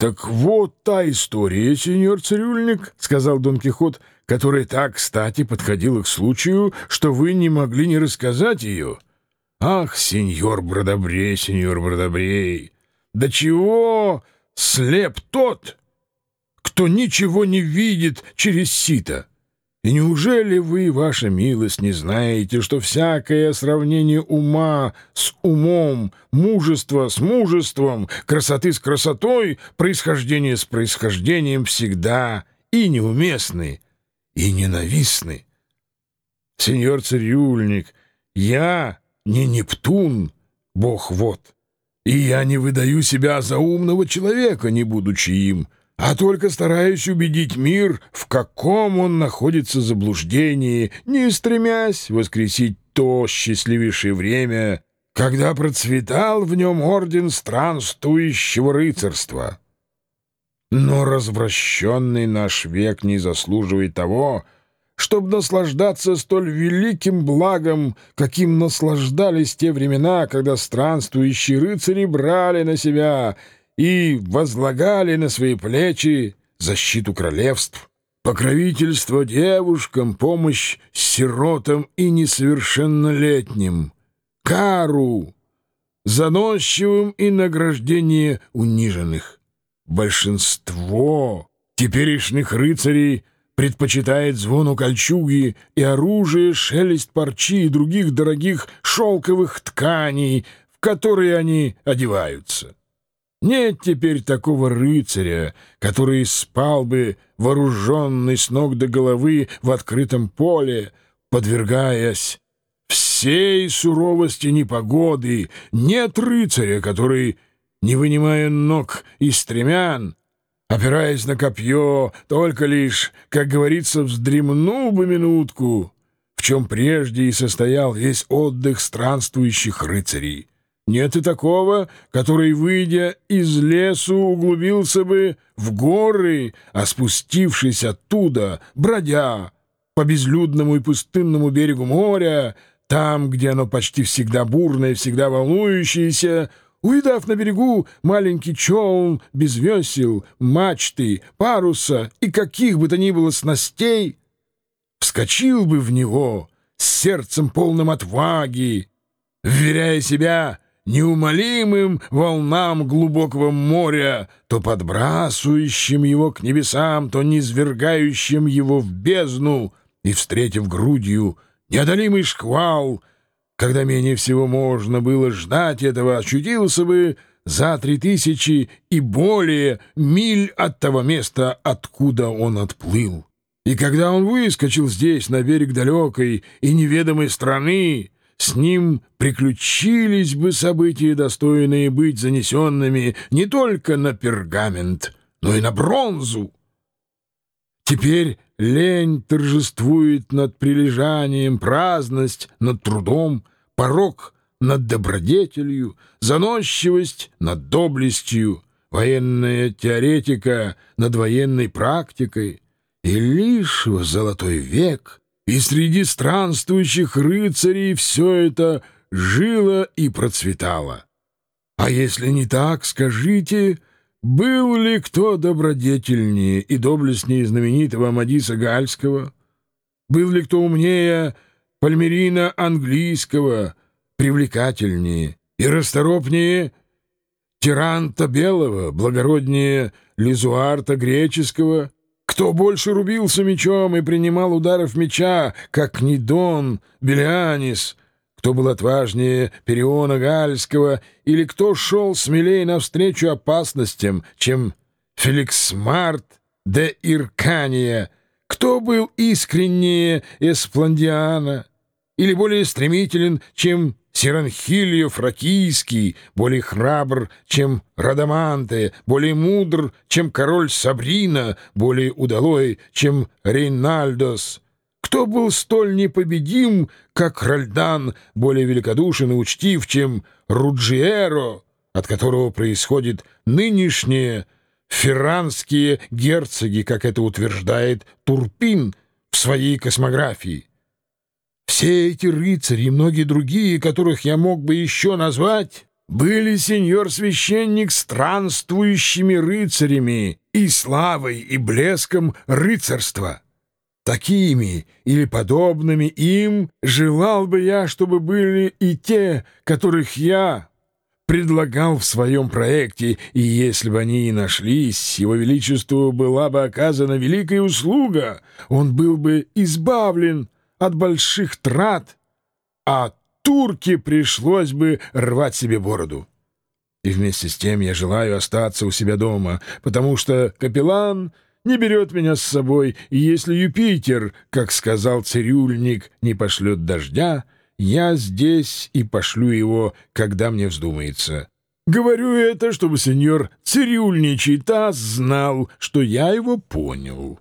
«Так вот та история, сеньор цирюльник», — сказал Дон Кихот, «которая так кстати подходила к случаю, что вы не могли не рассказать ее». «Ах, сеньор Бродобрей, сеньор Бродобрей, да чего слеп тот, кто ничего не видит через сито?» И неужели вы, ваша милость, не знаете, что всякое сравнение ума с умом, мужества с мужеством, красоты с красотой, происхождение с происхождением всегда и неуместны, и ненавистны? Сеньор цирюльник, я не Нептун, бог вот, и я не выдаю себя за умного человека, не будучи им, — а только стараюсь убедить мир, в каком он находится заблуждении, не стремясь воскресить то счастливейшее время, когда процветал в нем орден странствующего рыцарства. Но развращенный наш век не заслуживает того, чтобы наслаждаться столь великим благом, каким наслаждались те времена, когда странствующие рыцари брали на себя — и возлагали на свои плечи защиту королевств, покровительство девушкам, помощь сиротам и несовершеннолетним, кару заносчивым и награждение униженных. Большинство теперешних рыцарей предпочитает звону кольчуги и оружие, шелест парчи и других дорогих шелковых тканей, в которые они одеваются. Нет теперь такого рыцаря, который спал бы вооруженный с ног до головы в открытом поле, подвергаясь всей суровости непогоды. Нет рыцаря, который, не вынимая ног из стремян, опираясь на копье, только лишь, как говорится, вздремнул бы минутку, в чем прежде и состоял весь отдых странствующих рыцарей. Нет и такого, который, выйдя из лесу, углубился бы в горы, а спустившись оттуда, бродя по безлюдному и пустынному берегу моря, там, где оно почти всегда бурное, всегда волнующееся, увидав на берегу маленький челн без весел, мачты, паруса и каких бы то ни было снастей, вскочил бы в него с сердцем полным отваги, вверяя себя неумолимым волнам глубокого моря, то подбрасывающим его к небесам, то низвергающим его в бездну, и, встретив грудью неодолимый шквал, когда менее всего можно было ждать этого, очутился бы за три тысячи и более миль от того места, откуда он отплыл. И когда он выскочил здесь, на берег далекой и неведомой страны, с ним приключились бы события, достойные быть занесенными не только на пергамент, но и на бронзу. Теперь лень торжествует над прилежанием, праздность над трудом, порог над добродетелью, заносчивость над доблестью, военная теоретика над военной практикой. И лишь в золотой век — и среди странствующих рыцарей все это жило и процветало. А если не так, скажите, был ли кто добродетельнее и доблестнее знаменитого Амадиса Гальского? Был ли кто умнее Пальмерина Английского, привлекательнее и расторопнее Тиранта Белого, благороднее Лизуарта Греческого — кто больше рубился мечом и принимал ударов меча, как Нидон, Белианис, кто был отважнее Периона Гальского, или кто шел смелее навстречу опасностям, чем Феликс Март де Иркания, кто был искреннее Эспландиана, или более стремителен, чем Сиранхильо Фракийский, более храбр, чем Радаманте, более мудр, чем король Сабрина, более удалой, чем Рейнальдос. Кто был столь непобедим, как Ральдан, более великодушен и учтив, чем Руджиеро, от которого происходит нынешние ферранские герцоги, как это утверждает Турпин в своей космографии? Все эти рыцари и многие другие, которых я мог бы еще назвать, были, сеньор-священник, странствующими рыцарями и славой и блеском рыцарства. Такими или подобными им желал бы я, чтобы были и те, которых я предлагал в своем проекте, и если бы они и нашлись, его величеству была бы оказана великая услуга, он был бы избавлен от больших трат, а турке пришлось бы рвать себе бороду. И вместе с тем я желаю остаться у себя дома, потому что капеллан не берет меня с собой, и если Юпитер, как сказал цирюльник, не пошлет дождя, я здесь и пошлю его, когда мне вздумается. Говорю это, чтобы сеньор цирюльничий таз знал, что я его понял».